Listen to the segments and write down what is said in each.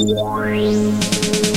Yeah.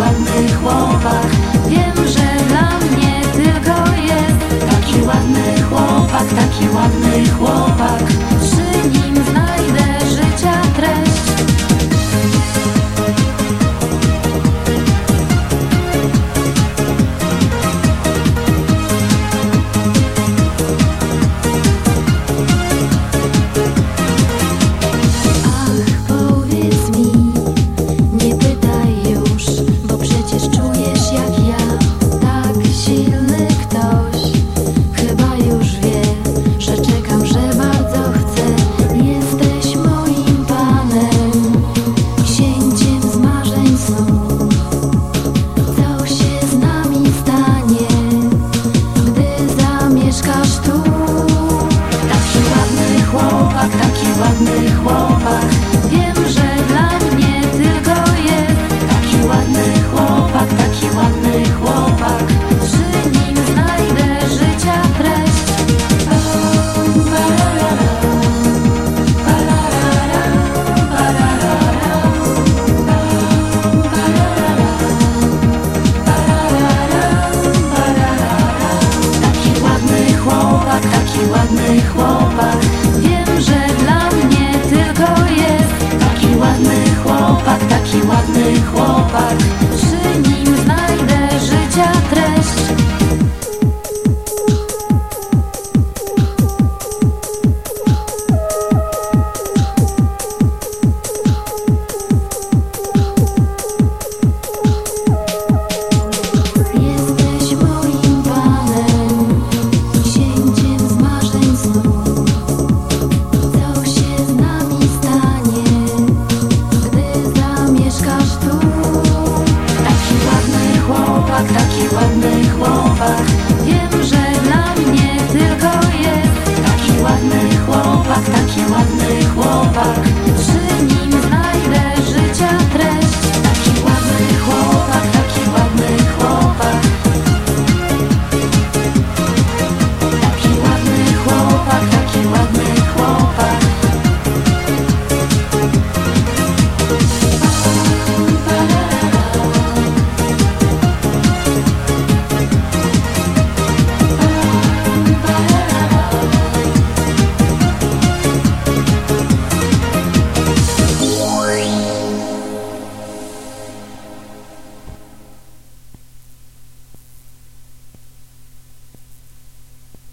ładny chłopak Wiem, że dla mnie tylko jest Taki ładny chłopak, taki ładny chłopak. Przy nim chłopak, taki ładny chłopak. Wiem, że dla mnie tylko jest taki ładny